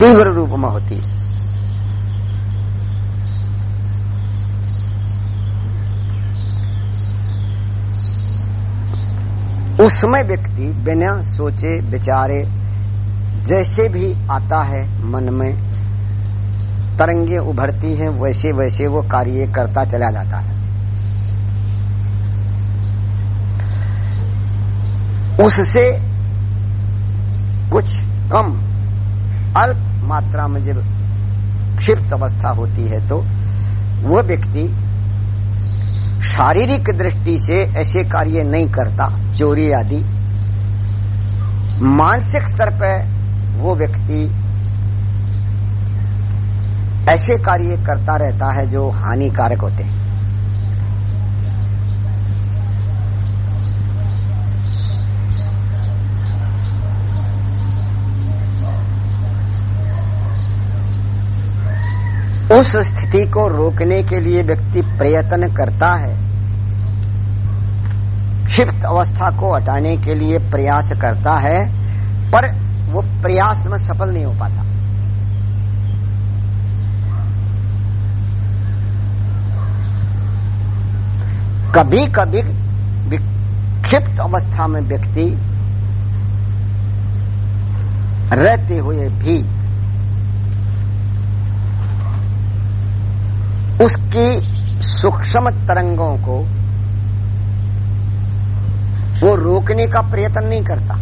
तीव्र रूप में होती है। उसमें व्यक्ति बिना सोचे, विचारे, जैसे भी आता है, मन में तरंगे उभरती हैं वैसे वैसे वो कार्य करता चला जाता है। उससे कुछ कम, अल्प मात्रा में जब क्षिप्त अवस्था होती है तो वह व्यक्ति शारीरिक दृष्टि से ऐसे कार्य नहीं करता, चोरी आदि। मानसिक स्तर पर वो व्यक्ति ऐसे कार्य करता रहता है जो हानिकारक होते हैं। उस स्थिति को रोकने के लिए व्यक्ति प्रयत्न करता है। क्षिप्त अवस्था को हटाने के लिए प्रयास करता है, पर वो प्रयास में सफल नहीं हो पाता। कभी कभी विक्षिप्त अवस्था में व्यक्ति रहते हुए भी उसकी सूक्ष्म तरंगों को वो रोकने का प्रयत्न नहीं करता।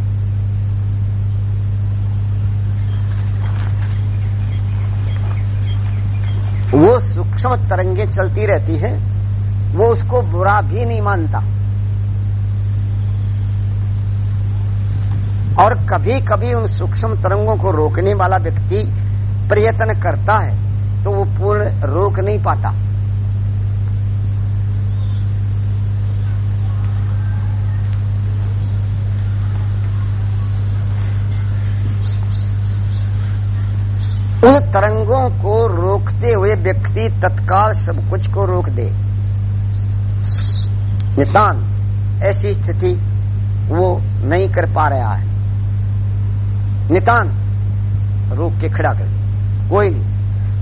वो सूक्ष्म तरंगे चलती रहती है, वो उसको बुरा भी नहीं मानता। और कभी कभी उन सूक्ष्म तरंगों को रोकने वाला व्यक्ति प्रयत्न करता है। तो वो पूर्ण रोक नहीं पाता। उन तरंगों को रोकते हुए व्यक्ति तत्काल सब कुछ को रोक दे। नितान, ऐसी स्थिति वो नहीं कर पा रहा है। नितान, रोक के खड़ा कर कोई नहीं।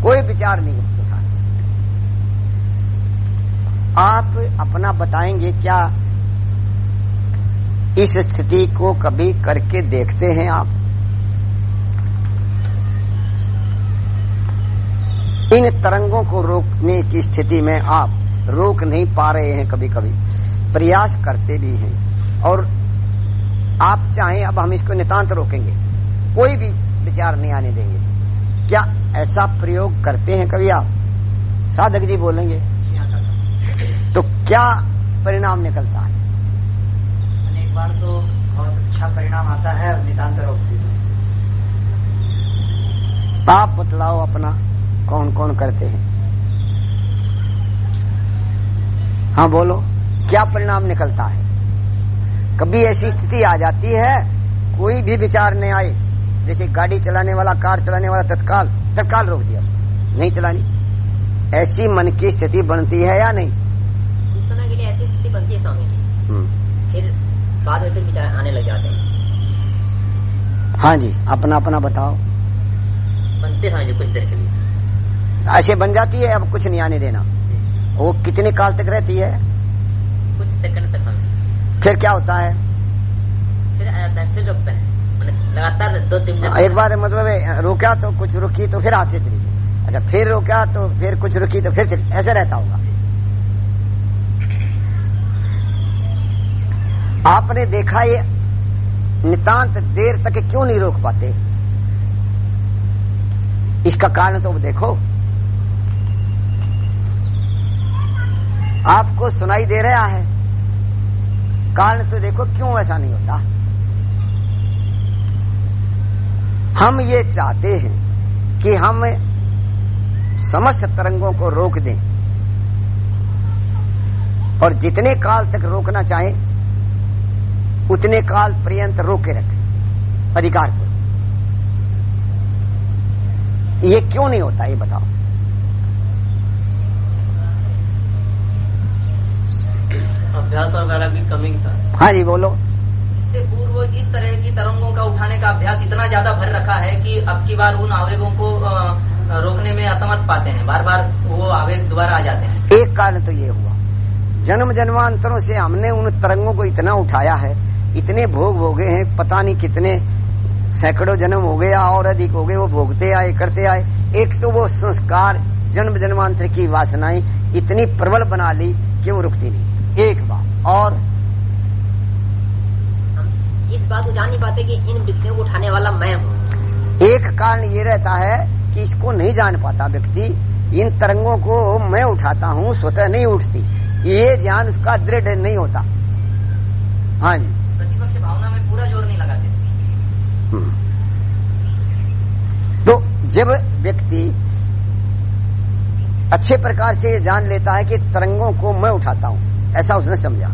कोई विचार नहीं उठा आप अपना बताएँगे क्या इस स्थिति को कभी करके देखते हैं आप? इन तरंगों को रोकने की स्थिति में आप रोक नहीं पा रहे हैं कभी कभी प्रयास करते भी हैं। और आप चाहें अब हम इसको नितांत रोकेंगे। कोई भी विचार नहीं आने देंगे। क्या ऐसा प्रयोग करते हैं कभी आप? साधक जी बोलेंगे। तो क्या परिणाम निकलता है? अनेक बार तो बहुत अच्छा परिणाम आता है नितांत रोकती आप बतलाओ अपना कौन कौन करते हैं? हाँ बोलो। क्या परिणाम निकलता है? कभी ऐसी स्थिति आ जाती है कोई भी विचार नहीं आए जैसे गाड़ी चलाने वाला कार चलाने वाला तत्काल। तत्काल रोक दिया। नहीं चलानी। ऐसी मन की स्थिति बनती है या नहीं? उस समय के लिए ऐसी स्थिति बनती है स्वामी। जी हम्म। फिर बाद में फिर विचार आने लग जाते हैं। हाँ जी अपना अपना बताओ। बनते स्वामी जी कुछ देर के लिए। ऐसे बन जाती है अब कुछ नहीं आने देना। वो कितने काल तक रहती है? कुछ सेकंड तक फिर क्या होता है? फिर आ जाता है फिर रुकता है लगातार दो तीन मिनट एक बार मतलब रोका तो कुछ रुकी तो फिर आती चली अच्छा फिर रोका तो फिर कुछ रुकी तो फिर ऐसे रहता होगा। आपने देखा ये नितांत देर तक क्यों नहीं रोक पाते? इसका कारण तो देखो। आपको सुनाई दे रहा है। कारण तो देखो क्यों ऐसा नहीं होता? हम ये चाहते हैं कि हम समस्त तरंगों को रोक दें और जितने काल तक रोकना चाहें उतने काल पर्यंत रोके रखें अधिकार को। ये क्यों नहीं होता ये बताओ। अभ्यास वगैरह की कमी था। हाँ जी बोलो। इससे पूर्व इस तरह की तरंगों का उठाने का अभ्यास इतना ज़्यादा भर रखा है कि अब की बार उन आवेगों को रोकने में असमर्थ पाते हैं। बार बार वो आवेग दोबारा आ जाते हैं। एक कारण तो ये हुआ। जन्म जन्मांतरों से हमने उन तरंगों को इतना उठाया है, इतने भोग भोगे हैं, पता नहीं कितने सैकड़ों जन्म हो गया और अधिक हो गए, वो भोगते आए, करते आए। एक तो वो संस्कार, जन्म जन्मांतर की वासनाएँ इतनी प्रबल बना ली कि वो रुकती नहीं। एक बात और बात को जान नहीं पाते कि इन वृत्तियों को उठाने वाला मैं हूँ। एक कारण ये रहता है कि इसको नहीं जान पाता व्यक्ति। इन तरंगों को मैं उठाता हूँ स्वतः नहीं उठती। ये ज्ञान उसका दृढ़ नहीं होता। हाँ जी। प्रतिपक्ष भावना में पूरा ज़ोर नहीं लगाते। हम्म। तो जब व्यक्ति अच्छे प्रकार से ये जान लेता है कि तरंगों को मैं उठाता हूँ ऐसा उसने समझा।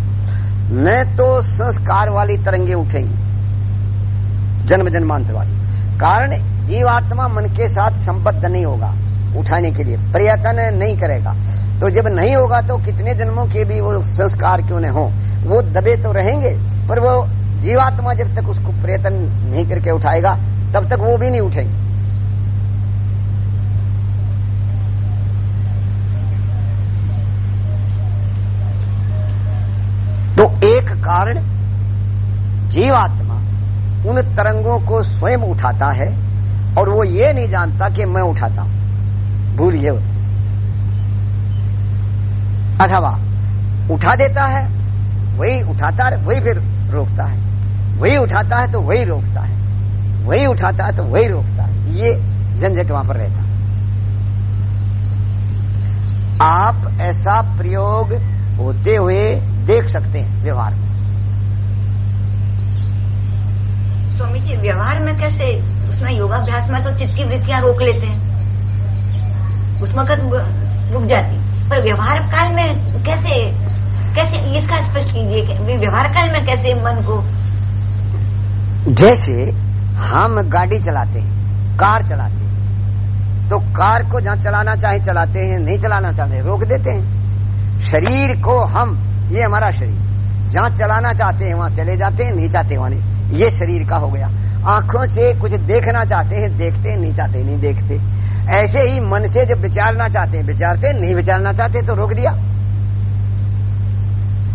न तो संस्कार वाली तरंगे उठेंगी। जन्म जन्मांतर वाली। कारण जीवात्मा मन के साथ संबद्ध नहीं होगा उठाने के लिए, प्रयत्न नहीं करेगा। तो जब नहीं होगा तो कितने जन्मों के भी वो संस्कार क्यों न हो? वो दबे तो रहेंगे, पर वो जीवात्मा जब तक उसको प्रयत्न नहीं करके उठाएगा, तब तक वो भी नहीं उठेंगे। एक कारण जीवात्मा उन तरंगों को स्वयं उठाता है और वो ये नहीं जानता कि मैं उठाता हूँ। भूल ये होती अथवा उठा देता है, वही उठाता है, वही फिर रोकता है। वही उठाता है तो वही रोकता है। वही उठाता है तो वही रोकता है। ये झंझट वहाँ पर रहता आप ऐसा प्रयोग होते हुए देख सकते हैं व्यवहार। में स्वामी जी व्यवहार में कैसे? उसमें योगाभ्यास में तो चित्त की वृत्तियाँ रोक लेते हैं। उसमें कद रुक जाती। पर व्यवहार काल में कैसे कैसे इसका स्पष्ट कीजिए व्यवहार काल में कैसे मन को जैसे हम गाड़ी चलाते हैं कार चलाते हैं तो कार को जहाँ चलाना चाहे चलाते हैं नहीं चलाना चाहते रोक देते हैं। शरीर को हम ये हमारा शरीर। जहाँ चलाना चाहते हैं, वहाँ चले जाते हैं, नहीं चाहते वहाँ ये शरीर का हो गया। आँखों से कुछ देखना चाहते हैं, देखते, नहीं चाहते, नहीं देखते। ऐसे ही मन से जब विचारना चाहते हैं, विचारते, नहीं विचारना चाहते तो रोक दिया।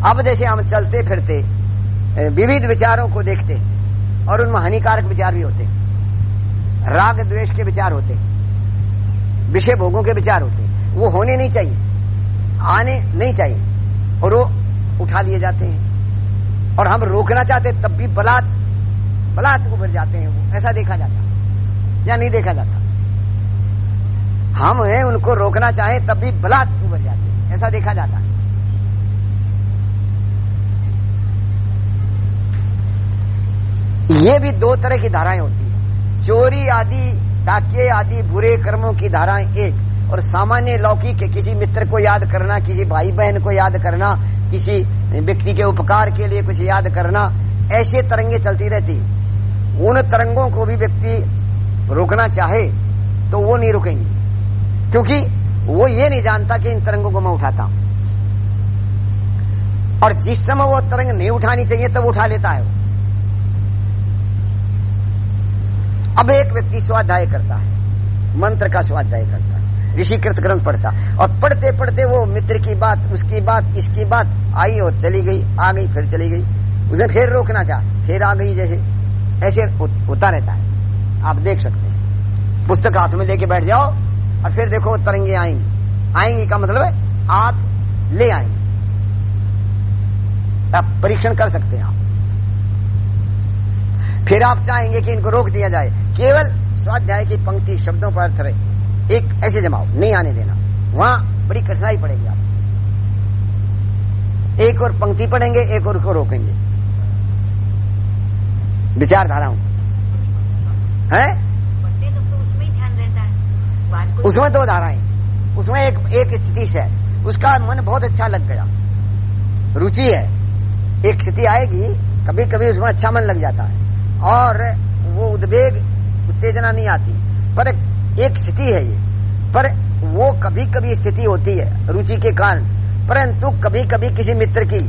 अब जैसे हम चलते फिरते विविध विचारों को देखते और उनमें हानिकारक विचार भी होते। राग द्वेष के विचार होते। विषय भोगों के विचार होते। वो होने नहीं चाहिए। आने नहीं चाहिए। और वो उठा लिए जाते हैं। और हम रोकना चाहते तब भी बलात् बलात् उभर जाते हैं वो। ऐसा देखा जाता या नहीं देखा जाता। हम हैं, उनको रोकना चाहे, तब भी बलात् उभर जाते हैं। ऐसा देखा जाता है। ये भी दो तरह की धाराएँ होती है। चोरी आदि डाकिये आदि, बुरे कर्मों की धाराएँ एक। और सामान्य लौकिक किसी मित्र को याद करना, किसी भाई बहन को याद करना किसी व्यक्ति के उपकार के लिए कुछ याद करना, ऐसे तरंगे चलती रहती। उन तरंगों को भी व्यक्ति रोकना चाहे तो वो नहीं रुकेंगे। क्योंकि वो ये नहीं जानता कि इन तरंगों को मैं उठाता हूँ। और जिस समय वो तरंग नहीं उठानी चाहिए, तब उठा लेता है अब एक व्यक्ति स्वाध्याय करता है, मंत्र का स्वाध्याय करता है। ऋषिकृत ग्रंथ पढ़ता। और पढ़ते पढ़ते वो मित्र की बात, उसकी बात, इसकी बात आई और चली गई, आ गई, फिर चली गई। उसे फिर रोकना चाह, फिर आ गई जैसे। ऐसे होता रहता है। आप देख सकते हैं। पुस्तक हाथ में लेके बैठ जाओ और फिर देखो तरंगे आएँगी। आएँगी का मतलब है, आप ले आएँगे। आप परीक्षण कर सकते हैं आप। फिर आप चाहेंगे कि इनको रोक दिया जाए। केवल स्वाध्याय की पंक्ति शब्दों पर अर्थ रहे एक ऐसे जमाओ नहीं आने देना। वहाँ बड़ी कठिनाई पड़ेगी आप एक और पंक्ति पढ़ेंगे एक और को रोकेंगे। विचारधाराओं है? तो, तो उसमें ही है। उसमें दो धाराएँ। उसमें एक एक स्थिति से उसका मन बहुत अच्छा लग गया। रुचि है। एक स्थिति आएगी कभी कभी उसमें अच्छा मन लग जाता है। और वो उद्वेग उत्तेजना नहीं आती। पर एक स्थिति है ये। पर वो कभी कभी स्थिति होती है, रुचि के कारण। परंतु कभी कभी किसी मित्र की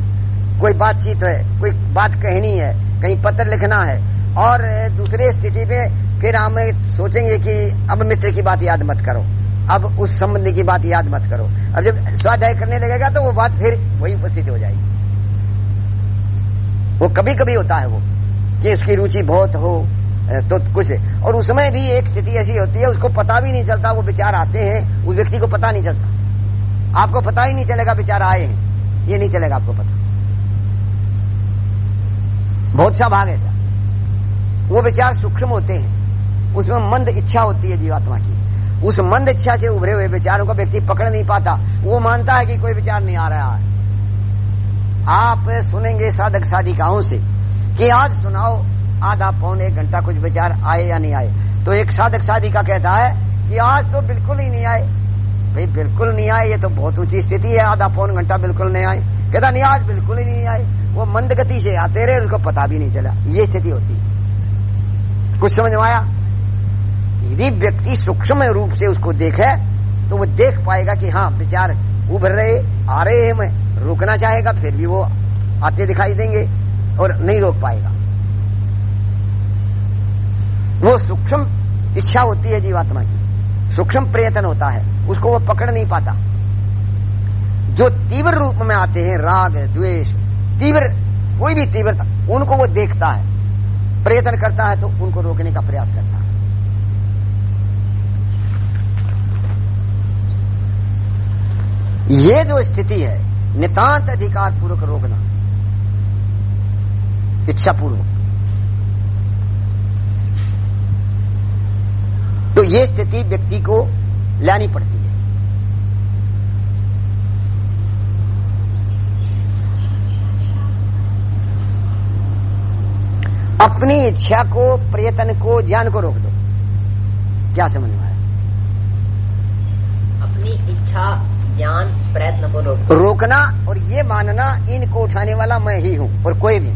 कोई बातचीत है, कोई बात कहनी है, कहीं पत्र लिखना है, और दूसरे स्थिति पे फिर हम सोचेंगे कि अब मित्र की बात याद मत करो, अब उस संबंधी की बात याद मत करो। अब जब स्वाध्याय करने लगेगा तो वो बात फिर वही उपस्थित हो जाएगी। वो कभी कभी होता है वो, कि उसकी रुचि बहुत हो तो कुछ और उसमें भी एक स्थिति ऐसी होती है, उसको पता भी नहीं चलता, वो विचार आते हैं, उस व्यक्ति को पता नहीं चलता। आपको पता ही नहीं चलेगा विचार आए हैं। ये नहीं चलेगा आपको पता। बहुत सा भाग ऐसा। वो विचार सूक्ष्म होते हैं। उसमें मंद इच्छा होती है जीवात्मा की। उस मंद इच्छा से उभरे हुए विचारों को व्यक्ति पकड़ नहीं पाता। वो मानता है कि कोई विचार नहीं आ रहा है। आप सुनेंगे साधक साधिकाओं से कि आज सुनाओ आधा पौन एक घंटा कुछ विचार आए या नहीं आए। तो एक साधक साधी का कहता है कि आज तो बिल्कुल ही नहीं आए। भाई, बिल्कुल नहीं आए, ये तो बहुत ऊँची स्थिति है, आधा पौन घंटा बिल्कुल नहीं आए। कहता, नहीं, आज बिल्कुल ही नहीं आए। वो मंद गति से आते रहे, उनको पता भी नहीं चला। ये स्थिति होती। कुछ समझ में आया? यदि व्यक्ति सूक्ष्म रूप से उसको देखे तो वो देख पाएगा कि हाँ विचार उभर रहे, आ रहे हैं, मैं रोकना चाहेगा, फिर भी वो आते दिखाई देंगे और नहीं रोक पाएगा। वो सूक्ष्म इच्छा होती है जीवात्मा की। सूक्ष्म प्रयत्न होता है। उसको वो पकड़ नहीं पाता। जो तीव्र रूप में आते हैं, राग, द्वेष, तीव्र, कोई भी तीव्रता, उनको वो देखता है। प्रयत्न करता है तो उनको रोकने का प्रयास करता है। ये जो स्थिति है, नितांत अधिकार पूर्वक रोकना। इच्छा पूर्वक ये स्थिति व्यक्ति को लानी पड़ती है। अपनी इच्छा को प्रयत्न को ज्ञान को रोक दो। क्या समझ में आया? अपनी इच्छा ज्ञान प्रयत्न को रोक रोकना और ये मानना इनको उठाने वाला मैं ही हूँ और कोई भी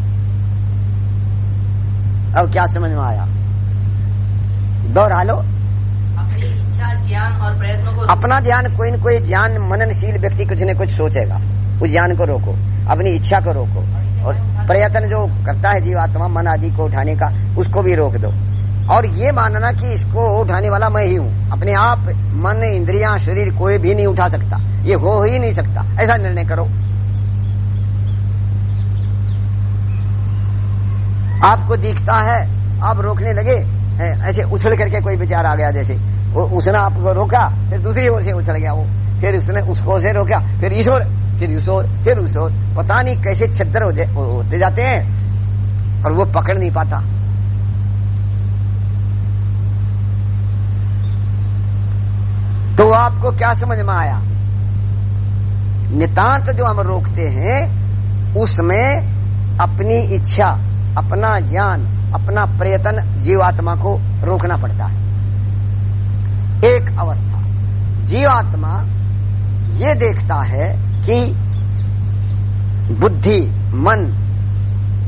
अब क्या समझ में आया? दोहरा लो। ज्ञान और प्रयत्नों को अपना ज्ञान कोई न कोई ज्ञान मननशील व्यक्ति कुछ न कुछ सोचेगा। उस ज्ञान को रोको, अपनी इच्छा को रोको। और प्रयत्न जो करता है जीवात्मा मन आदि को उठाने का, उसको भी रोक दो। और ये मानना कि इसको उठाने वाला मैं ही हूँ। अपने आप मन, इंद्रिया, शरीर कोई भी नहीं उठा सकता। ये हो ही नहीं सकता। ऐसा निर्णय करो। आपको दिखता है, आप रोकने लगे ऐसे उछल करके कोई विचार आ गया जैसे। उसने आपको रोका, फिर दूसरी ओर से उछल गया वो। फिर उसने उसको से रोका, फिर ईश्वर फिर ईश्वर फिर ईश्वर पता नहीं कैसे छिद्र हो, होते जाते हैं, और वो पकड़ नहीं पाता। तो आपको क्या समझ में आया? नितांत जो हम रोकते हैं, उसमें अपनी इच्छा, अपना ज्ञान, अपना प्रयत्न जीवात्मा को रोकना पड़ता है। एक अवस्था। जीवात्मा ये देखता है कि बुद्धि, मन,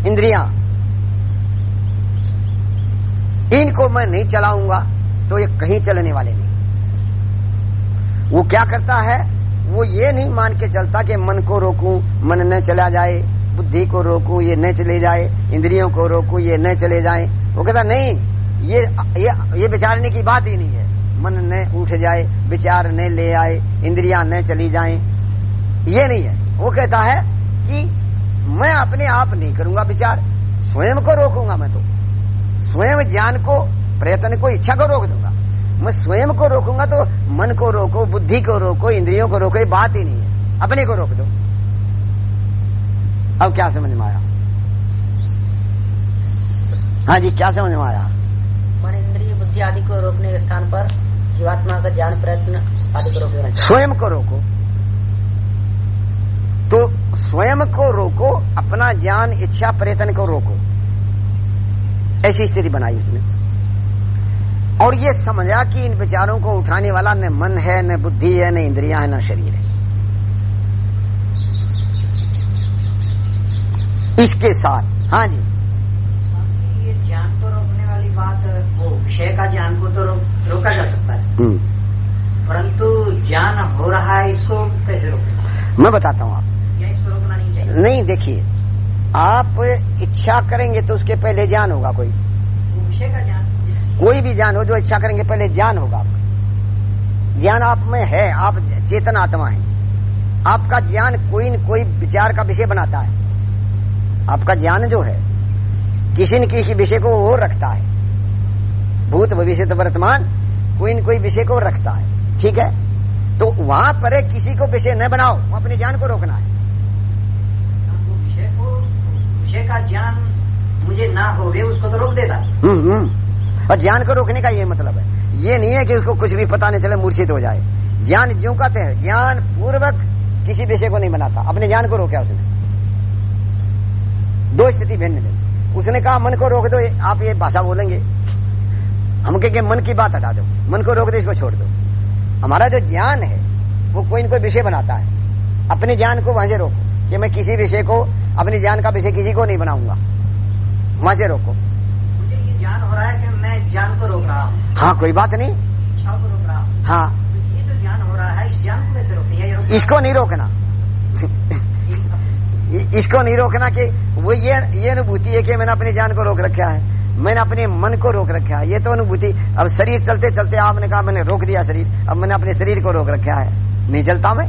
इंद्रिया, इनको मैं नहीं चलाऊँगा तो ये कहीं चलने वाले नहीं। वो क्या करता है? वो ये नहीं मान के चलता कि मन को रोकूं, मन न चला जाए, बुद्धि को रोकू, ये न चले जाए, इंद्रियों को रोकू, ये न चले जाए। वो कहता, नहीं, ये ये ये विचारने की बात ही नहीं है। मन न उठ जाए, विचार न ले आए, इंद्रिया न चली जाए। ये नहीं है। वो कहता है कि मैं अपने आप नहीं करूँगा विचार, स्वयं को रोकूँगा मैं तो। स्वयं ज्ञान को, प्रयत्न को, इच्छा को रोक दूँगा। मैं स्वयं को रोकूँगा तो मन को रोको, बुद्धि को रोको, इंद्रियों को रोको, ये बात ही नहीं है। अपने को रोक दो। अब क्या समझ में आया? हाँ जी, क्या समझ में आया? मन, इंद्रिय, बुद्धि आदि को रोकने के स्थान पर जीवात्मा का ज्ञान प्रयत्न आदि को रोकना स्वयं को रोको। तो स्वयं को रोको, अपना ज्ञान, इच्छा, प्रयत्न को रोको। ऐसी स्थिति बनाई उसने। और ये समझा कि इन विचारों को उठाने वाला न मन है, न बुद्धि है, न इंद्रिया है, न शरीर है। इसके साथ हाँ जी ये ज्ञान को रोकने वाली बात वो विषय का ज्ञान को तो रो, रोका जा सकता है। हम्म, परंतु ज्ञान हो रहा है इसको कैसे रोके मैं बताता हूँ आप। इसको रोकना नहीं चाहिए? नहीं देखिए आप इच्छा करेंगे तो उसके पहले ज्ञान होगा कोई। विषय का ज्ञान कोई भी ज्ञान हो जो इच्छा करेंगे पहले ज्ञान होगा आपका। ज्ञान आप में है आप चेतन आत्मा है। आपका ज्ञान कोई न कोई विचार का विषय बनाता है। आपका ज्ञान जो है किसी न किसी विषय को वो रखता है। भूत भविष्य तो वर्तमान कोई न कोई विषय को रखता है। ठीक है? तो वहाँ पर किसी को विषय न बनाओ वो अपने ज्ञान को रोकना है। विषय का ज्ञान मुझे ना होवे उसको तो रोक देता। हम्म हम्म। और ज्ञान को रोकने का ये मतलब है। ये नहीं है कि उसको कुछ भी पता नहीं चले मूर्छित हो जाए। ज्ञान जो कहते हैं ज्ञान पूर्वक किसी विषय को नहीं बनाता अपने ज्ञान को रोका उसने। दो स्थिति भिन्न भिन्न उसने कहा मन को रोक दो आप ये भाषा बोलेंगे। हम कहेंगे मन की बात हटा दो मन को रोक दो इसको छोड़ दो। हमारा जो ज्ञान है वो कोई न कोई विषय बनाता है। अपने ज्ञान को वहाँ से रोको कि मैं किसी विषय को अपने ज्ञान का विषय किसी को नहीं बनाऊँगा। वहाँ से रोको। मुझे ये ज्ञान हो रहा है कि मैं ज्ञान को रोक रहा हूँ। हाँ कोई बात नहीं। इच्छाओं को रोक रहा हूँ। हाँ। ये जो ज्ञान हो रहा है इस ज्ञान को कैसे रोकते हैं? इसको नहीं रोकना। इसको नहीं रोकना कि वो ये ये अनुभूति है कि मैंने अपने ज्ञान को रोक रखा है। मैंने अपने मन को रोक रखा है। ये तो अनुभूति। अब शरीर चलते चलते आपने कहा मैंने रोक दिया शरीर। अब मैंने अपने शरीर को रोक रखा है। नहीं चलता मैं?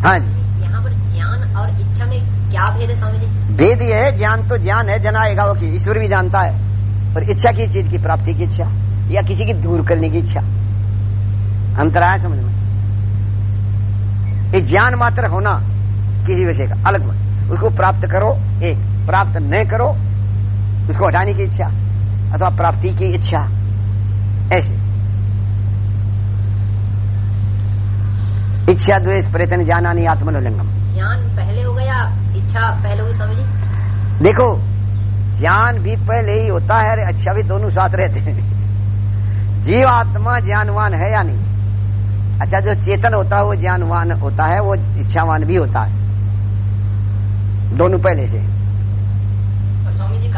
हाँ जी। यहाँ पर ज्ञान और इच्छा में क्या भेद है स्वामी जी? भेद ये है ज्ञान तो ज्ञान है जनाएगा वो की ईश्वर भी जानता है। और इच्छा की चीज़ की प्राप्ति की इच्छा या किसी की दूर करने की इच्छा? अंतर आया समझ में? ये ज्ञान मात्र होना किसी विषय का अलग उसको प्राप्त करो एक। प्राप्त न करो उसको हटाने की इच्छा अथवा प्राप्ति की इच्छा। ऐसे। इच्छा द्वेष प्रयत्न जानानी आत्मनोलिंगम ज्ञान पहले होगा या इच्छा पहले हो स्वामी जी। देखो ज्ञान भी पहले ही होता है अच्छा भी दोनों साथ रहते हैं। जीव आत्मा ज्ञानवान है या नहीं? अच्छा जो चेतन होता है वो ज्ञानवान होता है वो इच्छावान भी होता है। दोनों पहले से।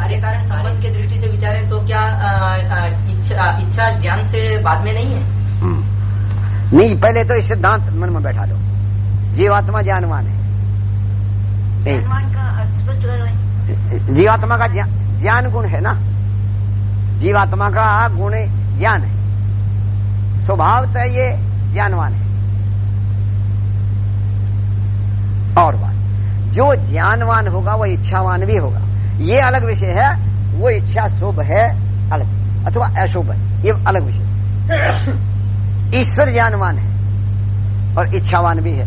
कार्य कारण संबंध की दृष्टि से विचारें तो क्या इच्छा इच्छा ज्ञान से बाद में नहीं है? हम्म। नहीं पहले तो इस सिद्धांत मन में बैठा लो। जीवात्मा ज्ञानवान है। जीवात्मा का ज्ञान गुण है ना? जीवात्मा का गुण ज्ञान है। स्वभावतः ये ज्ञानवान है। और बात जो ज्ञानवान होगा वो इच्छावान भी होगा। ये अलग विषय है वो इच्छा शुभ है अलग अथवा अशुभ है ये अलग विषय ईश्वर ज्ञानवान है और इच्छावान भी है।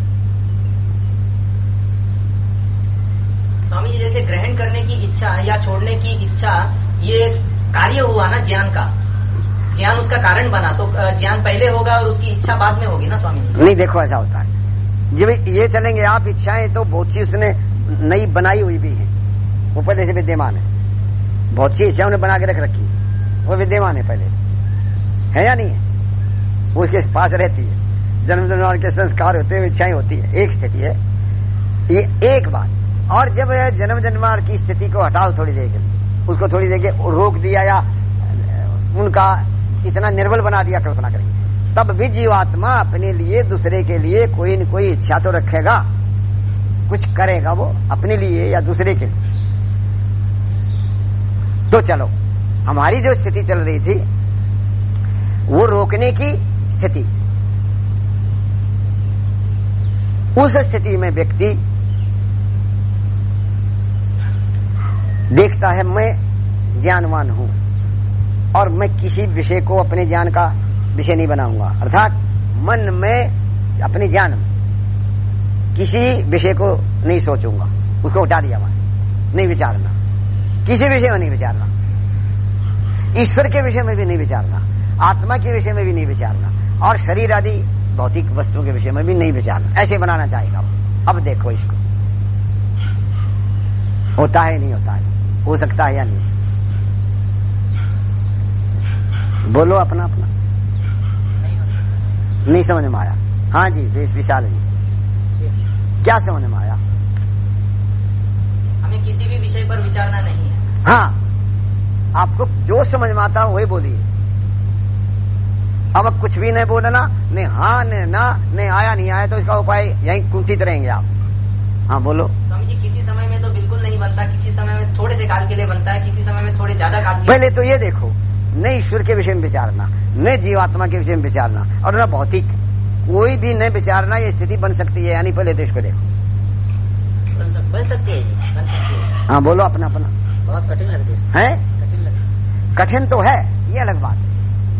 स्वामी जी जैसे ग्रहण करने की इच्छा या छोड़ने की इच्छा ये कार्य हुआ ना ज्ञान का। ज्ञान उसका कारण बना तो ज्ञान पहले होगा और उसकी इच्छा बाद में होगी ना स्वामी जी? नहीं देखो ऐसा होता है। जब ये चलेंगे आप इच्छाएँ तो बहुत सी उसने नई बनाई हुई भी है। वो पहले से विद्यमान है। बहुत सी इच्छा उन्हें बना के रख रखी है। वो विद्यमान है पहले। है या नहीं है? वो उसके पास रहती है। जन्म जन्म के संस्कार होते हैं इच्छाएँ होती है। एक स्थिति है। ये एक बात। और जब जन्म जन्मार की स्थिति को हटाओ थोड़ी देर के लिए। उसको थोड़ी देर के रोक दिया या उनका इतना निर्बल बना दिया कल्पना करेंगे तब भी जीवात्मा अपने लिए, दूसरे के लिए कोई न कोई इच्छा तो रखेगा। कुछ करेगा वो अपने लिए या दूसरे के लिए। तो चलो, हमारी जो स्थिति चल रही थी, वो रोकने की स्थिति। उस स्थिति में व्यक्ति देखता है, मैं ज्ञानवान हूँ और मैं किसी विषय को अपने ज्ञान का विषय नहीं बनाऊँगा। अर्थात, मन में अपने ज्ञान में किसी विषय को नहीं सोचूँगा, उसको हटा दिया वहाँ नहीं विचारना। किसी विषय में नहीं विचारना। ईश्वर के विषय में भी नहीं विचारना। आत्मा के विषय में भी नहीं विचारना। और शरीर आदि भौतिक वस्तुओं के विषय में भी नहीं विचारना। ऐसे बनाना चाहेगा वो। अब देखो इसको। होता है नहीं होता है? हो सकता है या नहीं हो सकता? बोलो अपना अपना। नहीं समझ में आया। हाँ जी विशाल जी। क्या समझ में आया? हमें किसी भी विषय पर विचारना नहीं हाँ। आपको जो समझ में आता वही बोलिए। अब कुछ भी नहीं बोलना नहीं हाँ नहीं ना नहीं आया नहीं आया तो इसका उपाय यही कुंठित रहेंगे आप। हाँ बोलो। स्वामी जी बनता किसी समय में थोड़े से काल के लिए बनता है किसी समय में थोड़े ज़्यादा काल के पहले तो ये देखो न ईश्वर के विषय में विचारना न जीवात्मा के विषय में विचारना और न भौतिक। कोई भी न विचारना ये स्थिति बन सकती है यानी पहले तो इसको देखो। बन सकती है। हाँ बोलो अपना अपना। बहुत कठिन लगती है। है? कठिन लगती कठिन तो है ये अलग बात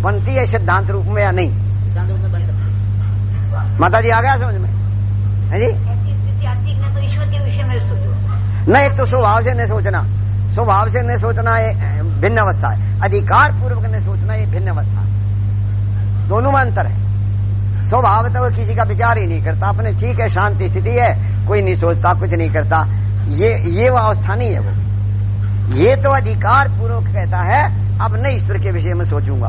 बनती है सिद्धांत रूप में या नहीं? सिद्धांत रूप में बन सकती माता जी आ गया समझ में? है जी? ना तो ईश्वर के विषय में सोचो। न एक तो स्वभाव से नहीं सोचना। स्वभाव से नहीं सोचना ये भिन्न अवस्था है। अधिकार पूर्वक नहीं सोचना ये भिन्न अवस्था है। दोनों में अंतर है। स्वभाव तो किसी का विचार ही नहीं करता। अपने ठीक है शांति स्थिति है कोई नहीं सोचता कुछ नहीं करता। ये ये वो अवस्था नहीं है वो। ये तो अधिकार पूर्वक कहता है अब न ईश्वर के विषय में सोचूँगा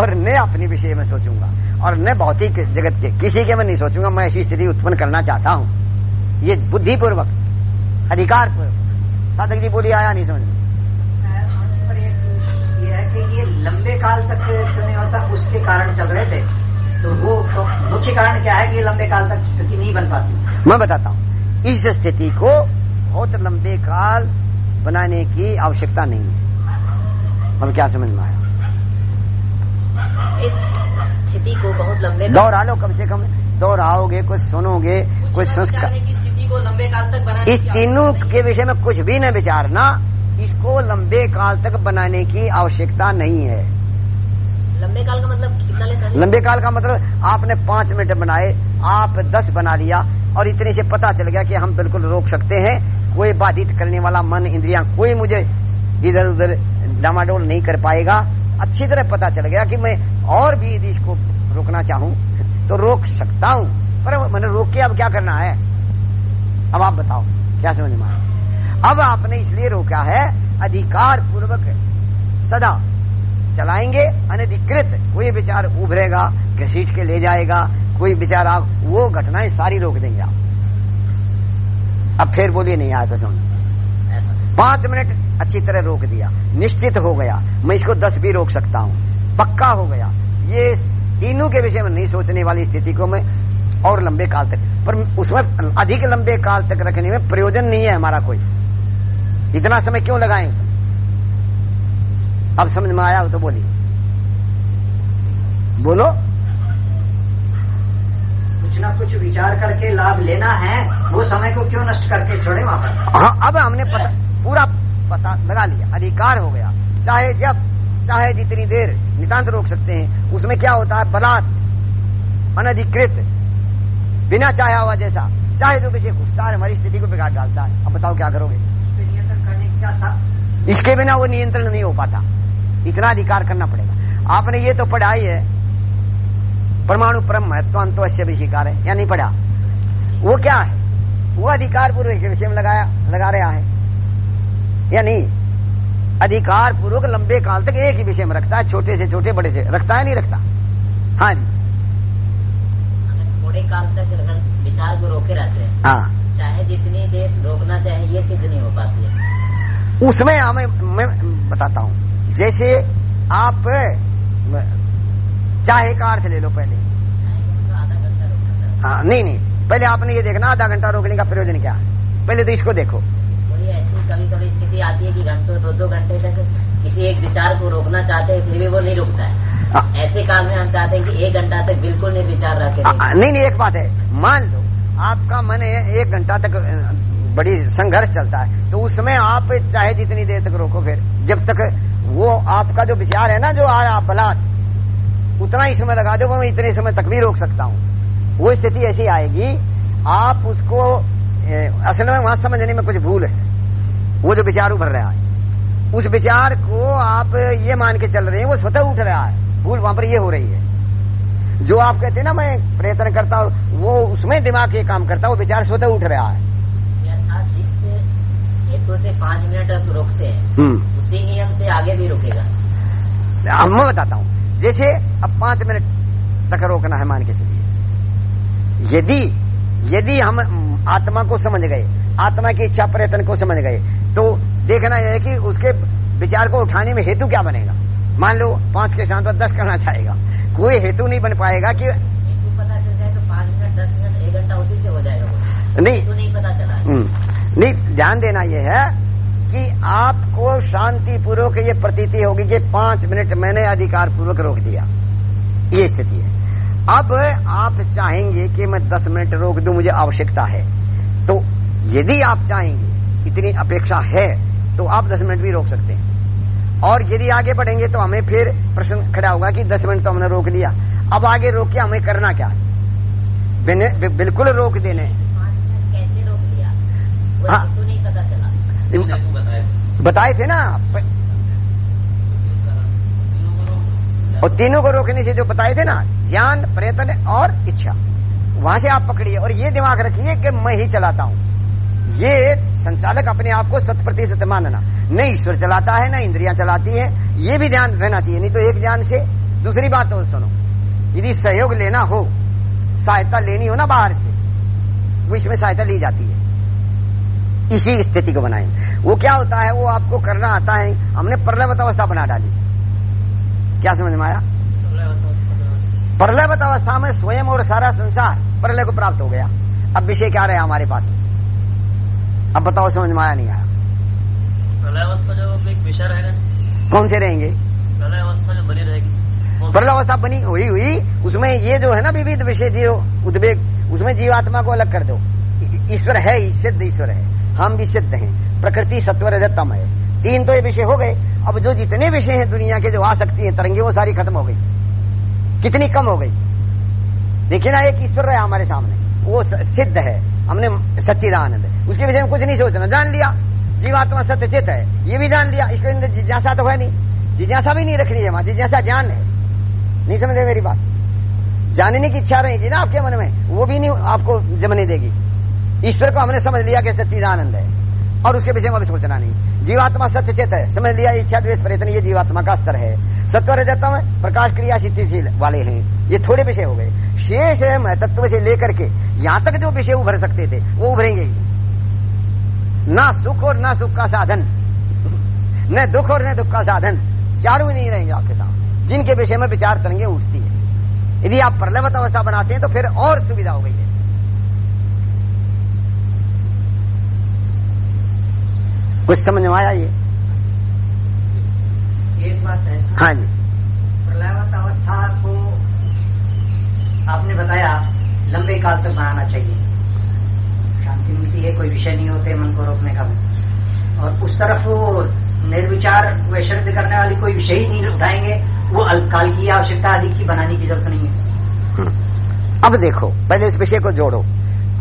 और न अपने विषय में सोचूँगा और न भौतिक जगत के किसी के में नहीं सोचूँगा मैं ऐसी स्थिति उत्पन्न करना चाहता हूँ। ये बुद्धिपूर्वक अधिकार पूर्वक साधक जी बोली आया नहीं समझ में। ये कि ये लंबे काल तक नहीं होता उसके कारण चल रहे थे। तो वो तो मुख्य कारण क्या है कि लंबे काल तक स्थिति नहीं बन पाती? मैं बताता हूँ इस स्थिति को बहुत लंबे काल बनाने की आवश्यकता नहीं है। हम क्या समझ में आया? इस स्थिति को बहुत लंबे दोहरा लो कम से कम। दोहराओगे कुछ सुनोगे कुछ संस्कार। स्थिति को लंबे काल तक बनाने इस तीनों के विषय में कुछ भी न विचारना इसको लंबे काल तक बनाने की आवश्यकता नहीं है। लंबे काल का मतलब कितना लंबे काल का मतलब आपने पाँच मिनट बनाए आप दस बना लिया और इतने से पता चल गया कि हम बिल्कुल रोक सकते हैं। कोई बाधित करने वाला मन, इंद्रिया कोई मुझे इधर उधर डामाडोल नहीं कर पाएगा। अच्छी तरह पता चल गया कि मैं और भी यदि इसको रोकना चाहूँ तो रोक सकता हूँ। पर मैंने रोक के अब क्या करना है? अब आप बताओ, क्या समझ में अब आपने इसलिए रोका है, अधिकार पूर्वक सदा चलाएँगे, अनधिकृत कोई विचार उभरेगा, घसीट के ले जाएगा, कोई विचार आप, वो घटनाएँ सारी रोक देंगे आप। अब फिर बोलिए, नहीं आया तो सुन। पाँच मिनट अच्छी तरह रोक दिया। निश्चित हो गया। मैं इसको दस भी रोक सकता हूँ। पक्का हो गया। ये तीनों के विषय में नहीं सोचने वाली स्थिति को मैं और लंबे काल तक, पर उसमें अधिक लंबे काल तक रखने में प्रयोजन नहीं है हमारा कोई। इतना समय क्यों लगाए? अब समझ में आया हो तो बोलिए। बोलो। कुछ ना कुछ विचार करके लाभ लेना है वो समय को क्यों नष्ट करके छोड़े वहाँ पर हाँ अब हमने पता पूरा पता लगा लिया अधिकार हो गया। चाहे जब चाहे जितनी देर नितान्त रोक सकते हैं उसमें क्या होता है? बलात् अनधिकृत बिना चाहे हुआ जैसा चाहे जो विषय घुसता है हमारी स्थिति को बिगाड़ डालता है। अब बताओ क्या करोगे? नियंत्रण करने की क्या था? इसके बिना वो नियंत्रण नहीं हो पाता। इतना अधिकार करना पड़ेगा। आपने ये तो पढ़ाई है परमाणु परम महत्वांतो अश्य भी स्वीकार है या नहीं पढ़ा। वो क्या है? वो अधिकार पूर्वक के विषय में लगाया लगा रहा है। या नहीं? अधिकार पूर्वक लंबे काल तक एक ही विषय में रखता है छोटे से छोटे बड़े से। रखता है नहीं रखता? हाँ जी। थोड़े काल तक विचार को रोके रहते हैं हाँ। चाहे जितनी देर रोकना चाहे ये सिद्ध नहीं हो पाती है। उसमें हमें मैं बताता हूँ। जैसे आप चाहे का अर्थ ले लो पहले। हाँ नहीं नहीं। पहले आपने ये देखना आधा घंटा रोकने का प्रयोजन क्या है? पहले तो इसको देखो। ऐसी कभी कभी स्थिति आती है कि घंटों दो दो घंटे तक किसी एक विचार को रोकना चाहते हैं फिर भी वो नहीं रुकता है। हाँ, ऐसे काम में हम चाहते हैं कि एक घंटा तक बिल्कुल नहीं विचार रखे। आ, आ, नहीं नहीं एक बात है। मान लो आपका मन एक घंटा तक बड़ी संघर्ष चलता है तो उसमें आप चाहे जितनी देर तक रोको फिर। जब तक वो आपका जो विचार है ना जो आ रहा बलात्। उतना ही समय लगा दो मैं इतने समय तक भी रोक सकता हूँ। वो स्थिति ऐसी आएगी आप उसको ए, असल में वहाँ समझने में कुछ भूल है। वो जो विचार उभर रहा है उस विचार को आप ये मान के चल रहे हैं वो स्वतः उठ रहा है। भूल वहाँ पर ये हो रही है। जो आप कहते हैं ना मैं प्रयत्न करता हूँ वो उसमें दिमाग ये काम करता वो विचार स्वतः उठ रहा है। जिस हेतु से पाँच मिनट रोकते हैं हम्म। उसी नियम से आगे भी रुकेगा। अब मैं बताता हूँ। जैसे अब पाँच मिनट तक रोकना है मान के चलिए। यदि यदि हम आत्मा को समझ गए आत्मा की इच्छा प्रयत्न को समझ गए तो देखना यह है कि उसके विचार को उठाने में हेतु क्या बनेगा? मान लो पाँच के साथ दस करना चाहेगा। कोई हेतु नहीं बन पाएगा कि हेतु पता चल जाए तो पाँच मिनट दस मिनट एक घंटा उसी से हो जाएगा। नहीं। नहीं पता चला। हम्म, नहीं ध्यान देना यह है कि आपको शांति पूर्वक ये प्रतीति होगी कि पाँच मिनट मैंने अधिकार पूर्वक रोक दिया। ये स्थिति है। अब आप चाहेंगे कि मैं दस मिनट रोक दू मुझे आवश्यकता है। तो यदि आप चाहेंगे इतनी अपेक्षा है तो आप दस मिनट भी रोक सकते हैं। और यदि आगे बढ़ेंगे तो हमें फिर प्रश्न खड़ा होगा कि दस मिनट तो हमने रोक लिया अब आगे रोक के हमें करना क्या? बिल्कुल रोक देने। कैसे रोक लिया हाँ। बताए थे ना और तीनों को रोकने से जो बताए थे ना, ज्ञान, प्रयत्न और इच्छा, वहाँ से आप पकड़िए। और ये दिमाग रखिए कि मैं ही चलाता हूँ। ये संचालक अपने आप को शत प्रतिशत मानना। न ईश्वर चलाता है, न इंद्रियाँ चलाती है। ये भी ध्यान रहना चाहिए, नहीं तो एक ध्यान से दूसरी बात तो सुनो। यदि सहयोग लेना हो, सहायता लेनी हो ना बाहर से, वो इसमें सहायता ली जाती है। इसी स्थिति को बनाए। वो क्या होता है वो आपको करना आता है। हमने प्रलयवत अवस्था बना डाली। क्या समझ में आया? प्रलयवत अवस्था में स्वयं और सारा संसार प्रलय को प्राप्त हो गया। अब विषय क्या रहे हमारे पास अब बताओ समझ में आया नहीं आया? प्रलय अवस्था जो एक विषय रहेगा। कौन से रहेंगे? प्रलय अवस्था जो बनी रहेगी। अवस्था बनी हुई हुई उसमें ये जो है ना विविध विषय जो उद्वेग उसमें जीवात्मा को अलग कर दो। ईश्वर है ही सिद्ध ईश्वर है। हम भी सिद्ध हैं। प्रकृति सत्व रजतम है। तीन तो ये विषय हो गए। अब जो जितने विषय हैं दुनिया के जो आ सकती हैं, तरंगे, वो सारी खत्म हो गई। कितनी कम हो गई? देखिए ना, एक ईश्वर है हमारे सामने। वो सिद्ध है। हमने सच्चिदानंद। उसके विषय में कुछ नहीं सोचना। जान लिया। जीवात्मा सत्य चित है। ये भी जान लिया। इसके अंदर जिज्ञासा तो है नहीं। जिज्ञासा भी नहीं रखनी है वहाँ। जिज्ञासा ज्ञान है। नहीं समझे मेरी बात? जानने की इच्छा रहेगी ना आपके मन में? वो भी नहीं आपको जमने देगी। ईश्वर को हमने समझ लिया कि सच्चिदानंद है। और उसके विषय में अभी सोचना नहीं। जीवात्मा सत्य चेत है। समझ लिया, इच्छा, द्वेष प्रयत्न ये जीवात्मा का स्तर है। सत्व रजतम प्रकाश, क्रिया स्थितिशील वाले हैं। ये थोड़े विषय हो गए। शेष है महत्व से लेकर के यहाँ तक जो विषय उभर सकते थे, वो उभरेंगे ही। ना सुख और ना सुख का साधन। न दुख और न दुख का साधन। चारों नहीं रहेंगे आपके साथ जिनके विषय में विचार तरंगे उठती है। यदि आप प्रलवत अवस्था बनाते हैं तो फिर और सुविधा हो गई है। कुछ समझ में आया ये? एक बात है। हाँ जी। प्रलयवत अवस्था को आपने बताया लंबे काल तक बनाना चाहिए। शांति मिलती है कोई विषय नहीं होते मन को रोकने का और उस तरफ़ वो निर्विचार वैश्रद्ध करने वाली कोई विषय ही नहीं उठाएँगे वो अल्पकाल की आवश्यकता अधिक की बनाने की ज़रूरत नहीं है। अब देखो पहले इस विषय को जोड़ो।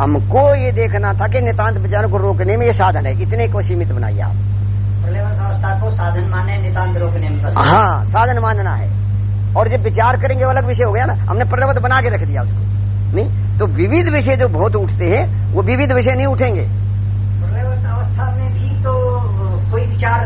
हमको ये देखना था कि नितांत विचारों को रोकने में ये साधन है। इतने को सीमित बनाइए आप। अवस्था को साधन माने नितांत रोकने में हाँ साधन मानना है। और जब विचार करेंगे अलग विषय हो गया ना। हमने प्रलवत बना के रख दिया उसको। नहीं? तो विविध विषय जो बहुत उठते हैं वो विविध विषय नहीं उठेंगे। अवस्था में भी तो कोई विचार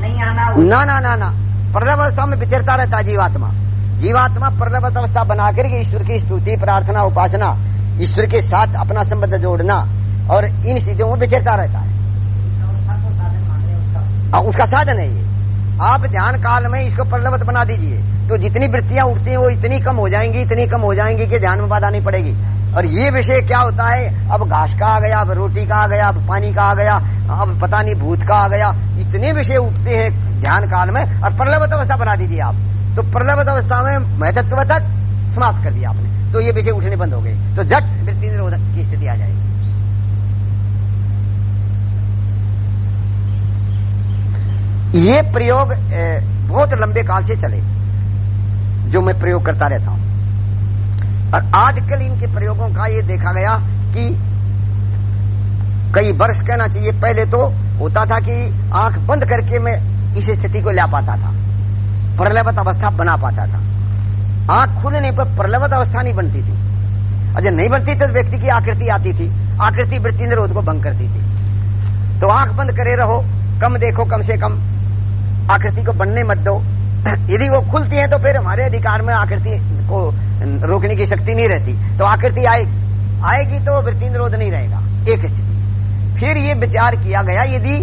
नहीं आना ना ना ना ना। प्रलव अवस्था में विचरता रहता जीवात्मा। जीवात्मा प्रलवत अवस्था बना करके ईश्वर की स्तुति प्रार्थना उपासना ईश्वर के साथ अपना संबंध जोड़ना और इन चीज़ों में बिखेरता रहता है। इस अवस्था को साधन मान रहे हैं, उसका उसका साधन है ये। आप ध्यान काल में इसको प्रलवत बना दीजिए। तो जितनी वृत्तियाँ उठती हैं, वो इतनी कम हो जाएँगी, इतनी कम हो जाएँगी कि ध्यान में बाधा नहीं पड़ेगी। और ये विषय क्या होता है? अब घास का आ गया, अब रोटी का आ गया, अब पानी का आ गया, अब पता नहीं भूत का आ गया। इतने विषय उठते हैं ध्यान काल में और प्रलवत अवस्था बना दीजिए आप। तो प्रलवत अवस्था में महत्व समाप्त कर दिया आपने। तो ये विषय उठने बंद हो गए। तो झट वृत्ति निरोधक की स्थिति आ जाएगी। ये प्रयोग बहुत लंबे काल से चले, जो मैं प्रयोग करता रहता हूँ। और आजकल इनके प्रयोगों का ये देखा गया कि कई वर्ष कहना चाहिए, पहले तो होता था कि आँख बंद करके मैं इस स्थिति को ला पाता था प्रलवत अवस्था बना पाता था। आँख खुलने पर प्रलवत अवस्था नहीं बनती थी। और जब नहीं बनती तो व्यक्ति की आकृति आती थी। आकृति वृत्ति निरोध को भंग करती थी। तो आँख बंद करे रहो, कम देखो कम से कम। आकृति को बनने मत दो। यदि वो खुलती है तो फिर हमारे अधिकार में आकृति को रोकने की शक्ति नहीं रहती। तो आकृति आएगी आएगी तो वृत्ति निरोध नहीं रहेगा। एक स्थिति। फिर ये विचार किया गया, यदि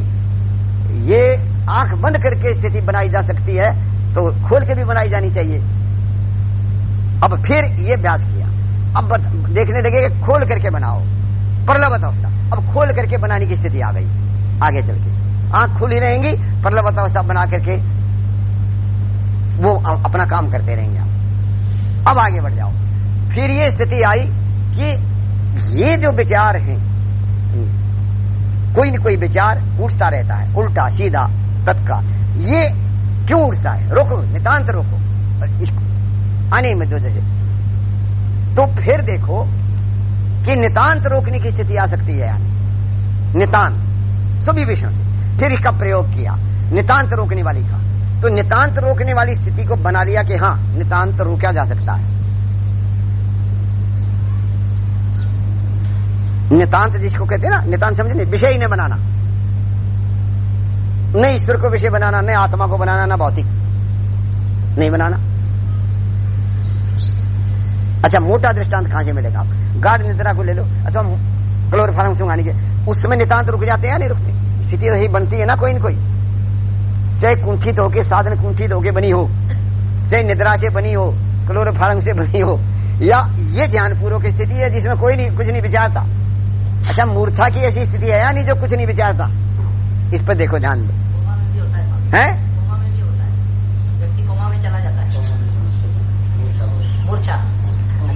ये आँख बंद करके स्थिति बनाई जा सकती है तो खोल के भी बनाई जानी चाहिए। अब फिर ये अभ्यास किया। अब देखने लगे कि खोल करके बनाओ। प्रलवत अवस्था अब खोल करके बनाने की स्थिति आ गई। आगे चल के। आँख खुली रहेंगी प्रलवत अवस्था बना करके वो अपना काम करते रहेंगे आप। अब आगे बढ़ जाओ। फिर ये स्थिति आई कि ये जो विचार हैं, कोई न कोई विचार उठता रहता है। उल्टा, सीधा, तत्काल। ये क्यों उठता है? रोको, नितांत रोको। इसको में दो जैसे। तो फिर देखो कि नितांत रोकने की स्थिति आ सकती है यानी। नितांत, सभी विषयों से। फिर इसका प्रयोग किया, नितांत रोकने वाली का। तो नितांत रोकने वाली स्थिति को बना लिया कि हाँ, नितांत रोका जा सकता है। नितांत जिसको कहते ना, नितांत समझे नहीं, विषय ही नहीं बनाना। न ईश्वर को विषय बनाना, न आत्मा को बनाना, न भौतिक। नहीं बनाना। अच्छा मोटा दृष्टांत कहाँ से मिलेगा आप गाढ़ निद्रा को ले लो, अथवा क्लोरोफार्म सुंगाने के, उसमें नितांत रुक जाते हैं या नहीं रुकते? स्थिति तो ही बनती है ना कोई न कोई। चाहे कुंठित होके, साधन कुंठित होके बनी हो, चाहे निद्रा से बनी हो क्लोरोफार्म से बनी हो, या ये ध्यान पूर्वक स्थिति है जिसमें कोई नहीं, कुछ नहीं विचारता। अच्छा मूर्छा की ऐसी स्थिति है या नहीं जो कुछ नहीं विचारता? इस पर देखो ध्यान दो। है। मूर्छा।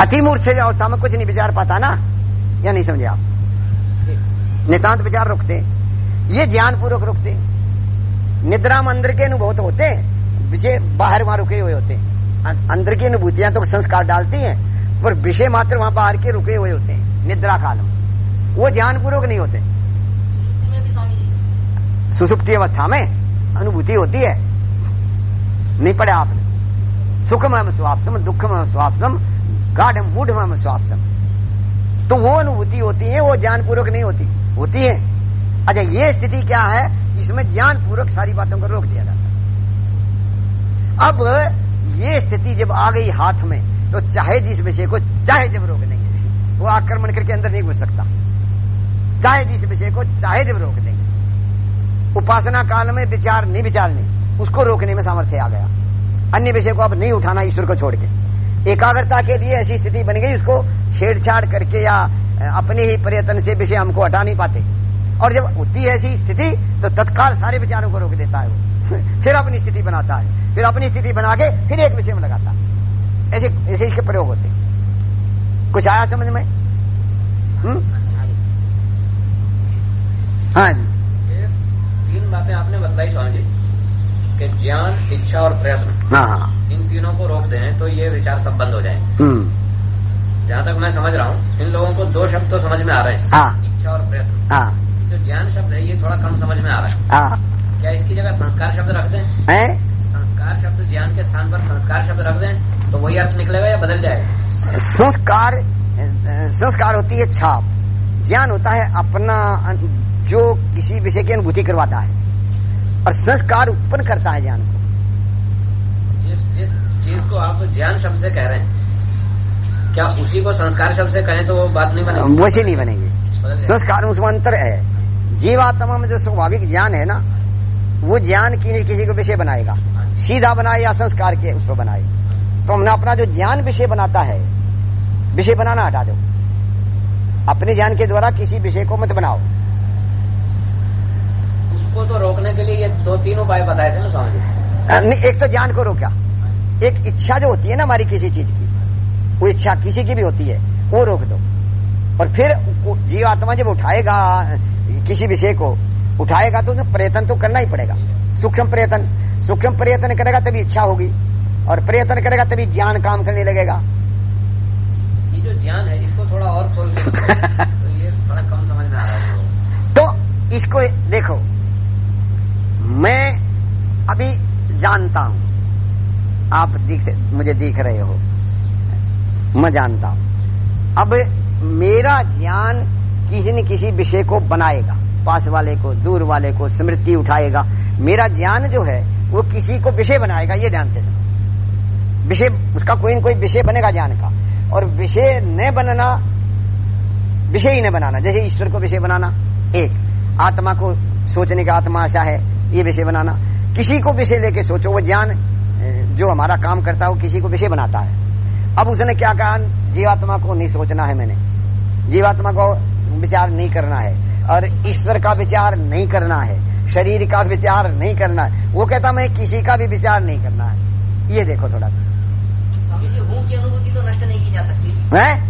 अति अवस्था में कुछ नहीं विचार पाता ना। या नहीं समझे आप। नितांत विचार रुकते। ये ज्ञान पूर्वक रुकते। निद्रा में अंदर के अनुभव तो होते, विषय बाहर वहाँ रुके हुए होते। अं- अंदर की अनुभूतियाँ तो संस्कार डालती हैं, पर विषय मात्र वहाँ बाहर के रुके हुए होते हैं, निद्रा काल में वो ज्ञान पूर्वक नहीं होते। सुसुप्ति अवस्था में अनुभूति होती है। नहीं पढ़ा आपने। सुखम स्वापसम दुखम स्वापसम गाढ़ मूढ़ स्वापसम तो वो अनुभूति होती है, वो ज्ञान पूर्वक नहीं होती। होती है। अच्छा ये स्थिति क्या है? इसमें ज्ञानपूर्वक सारी बातों को रोक दिया जाता है। अब ये स्थिति जब आ गई हाथ में तो चाहे जिस विषय को, चाहे जब रोक देंगे, वो आक्रमण करके अंदर नहीं घुस सकता। चाहे जिस विषय को, चाहे जब रोक देंगे। उपासना काल में विचार नहीं। विचारने उसको रोकने में सामर्थ्य आ गया। अन्य विषय को अब नहीं उठाना ईश्वर को छोड़ के। एकाग्रता के लिए ऐसी स्थिति बन गई, उसको छेड़छाड़ करके या अपने ही प्रयत्न से विषय हमको हटा नहीं पाते। और जब होती है ऐसी स्थिति तो तत्काल सारे विचारों को रोक देता है वो। फिर अपनी स्थिति बनाता है। फिर अपनी स्थिति बना के फिर एक विषय में लगाता है। ऐसे ऐसे इसके प्रयोग होते। कुछ आया समझ में? हम्म? हाँ जी। तीन बातें आपने बताई, स्वामी जी। कि ज्ञान इच्छा और प्रयत्न। हाँ हाँ। इन तीनों को रोक दें तो ये विचार सब बंद हो जाएँगे। हम्म। जहाँ तक मैं समझ रहा हूँ इन लोगों को दो शब्द तो समझ में आ रहे हैं। हाँ। इच्छा और प्रयत्न। हाँ। जो ज्ञान शब्द है ये थोड़ा कम समझ में आ रहा है। हाँ। क्या इसकी जगह संस्कार शब्द रख दें है? संस्कार शब्द ज्ञान के स्थान पर संस्कार शब्द रख दें तो वही अर्थ निकलेगा या बदल जाएगा? संस्कार संस्कार होती है छाप। ज्ञान होता है अपना जो किसी विषय की अनुभूति करवाता है। और संस्कार उत्पन्न करता है ज्ञान को। जिस जिस चीज़ को आप ज्ञान शब्द से कह रहे हैं क्या उसी को संस्कार शब्द से कहें तो वो बात नहीं बनेगी? वैसे नहीं बनेंगे। संस्कार उसमें अंतर है। जीवात्मा में जो स्वाभाविक ज्ञान है ना वो ज्ञान की किसी को विषय बनाएगा। सीधा बनाए या संस्कार के उसको बनाए। तो हमने अपना जो ज्ञान विषय बनाता है विषय बनाना हटा दो। अपने ज्ञान के द्वारा किसी विषय को मत बनाओ। उसको तो रोकने के लिए ये दो तीन उपाय बताए थे ना स्वामी जी। नहीं, एक तो ज्ञान को रोका। एक इच्छा जो होती है ना हमारी किसी चीज़ की वो इच्छा किसी की भी होती है वो रोक दो। और फिर जीव आत्मा जब उठाएगा किसी विषय को उठाएगा तो उसे प्रयत्न तो करना ही पड़ेगा। सूक्ष्म प्रयत्न सूक्ष्म प्रयत्न करेगा तभी इच्छा होगी और प्रयत्न करेगा तभी ज्ञान काम करने लगेगा। ये जो ज्ञान है इसको थोड़ा और खोल के तो ये थोड़ा कम समझ में आ रहा है। तो इसको देखो मैं अभी जानता हूँ। आप दिख मुझे दिख रहे हो। मैं जानता हूँ। अब मेरा ज्ञान किसी न किसी विषय को बनाएगा, पास वाले को, दूर वाले को, स्मृति उठाएगा। मेरा ज्ञान जो है, वो किसी को विषय बनाएगा, ये ध्यान से विषय उसका कोई न कोई विषय बनेगा ज्ञान का। और विषय न बनना, विषय ही न बनाना। जैसे ईश्वर को विषय बनाना, एक। आत्मा को सोचने का आत्मा आशा है ये विषय बनाना। किसी को विषय लेके सोचो वो ज्ञान जो हमारा काम करता है वो किसी को विषय बनाता है। अब उसने क्या कहा? जीवात्मा को नहीं सोचना है मैंने। जीवात्मा को विचार नहीं करना है। और ईश्वर का विचार नहीं करना है। शरीर का विचार नहीं करना है। वो कहता मैं किसी का भी विचार नहीं करना है। ये देखो थोड़ा सा। अनुभूति तो नष्ट नहीं की जा सकती। है?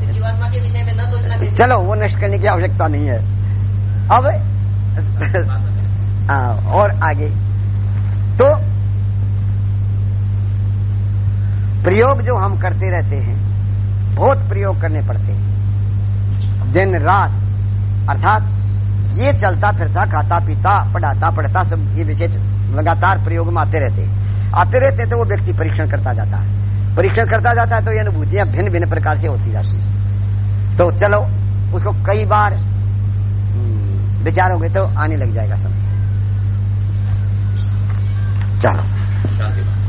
तो जीवात्मा के विषय में न सोचना चलो वो नष्ट करने की आवश्यकता नहीं है। अब हाँ, और आगे। तो प्रयोग जो हम करते रहते हैं बहुत प्रयोग करने पड़ते हैं। दिन रात अर्थात ये चलता फिरता खाता पीता पढ़ाता पढ़ता सब ये विषय लगातार प्रयोग में आते रहते हैं। आते रहते तो वो व्यक्ति परीक्षण करता जाता है। परीक्षण करता जाता है तो ये अनुभूतियाँ भिन्न भिन्न प्रकार से होती जाती हैं। तो चलो उसको कई बार हम्म, विचारोगे तो आने लग जाएगा समय। चलो।